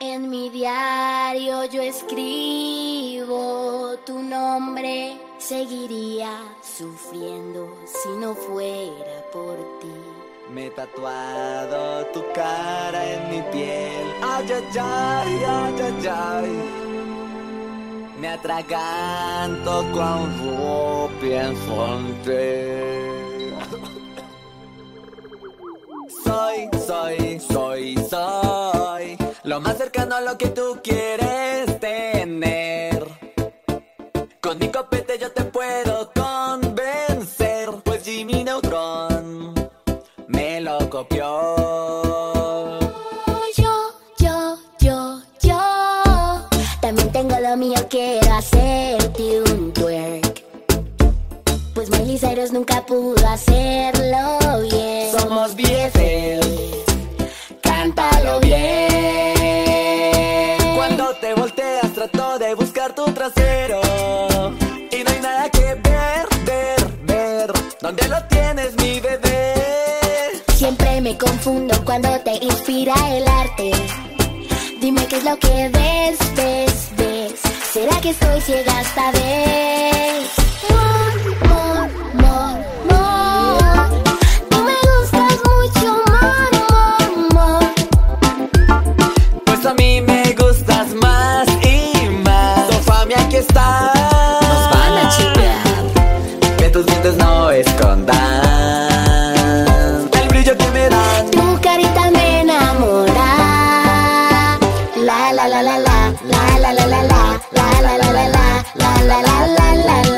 En mi diario yo escribo tu nombre. Seguiría sufriendo si no fuera por ti. Me he tatuado tu cara en mi piel. Ay, ay, ay, ay, ay, ay. Me atraganto cuando pienso en ti. Soy, soy, soy, soy lo más cercano a lo que tú quieres tener. Con mi copete yo te puedo convencer, pues Jimmy Neutron me lo copió. yo yo, yo, yo También tengo lo quiero hacerte un twerk. Pues Miley Cyrus nunca pudo hacerlo bien. Somos 10 volteas trato de buscar tu trasero y no hay nada que ver, ver, ver. ¿Dónde lo tienes, mi bebé? Siempre me confundo cuando te inspira el arte. Dime qué es lo que ves, ves, ves. ¿Será que estoy ciega esta vez? No escondan. El brillo que me dan. Tu carita me enamora. La la la, la. La la la la, la. La la la la, la. La la la la la la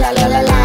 la la la la.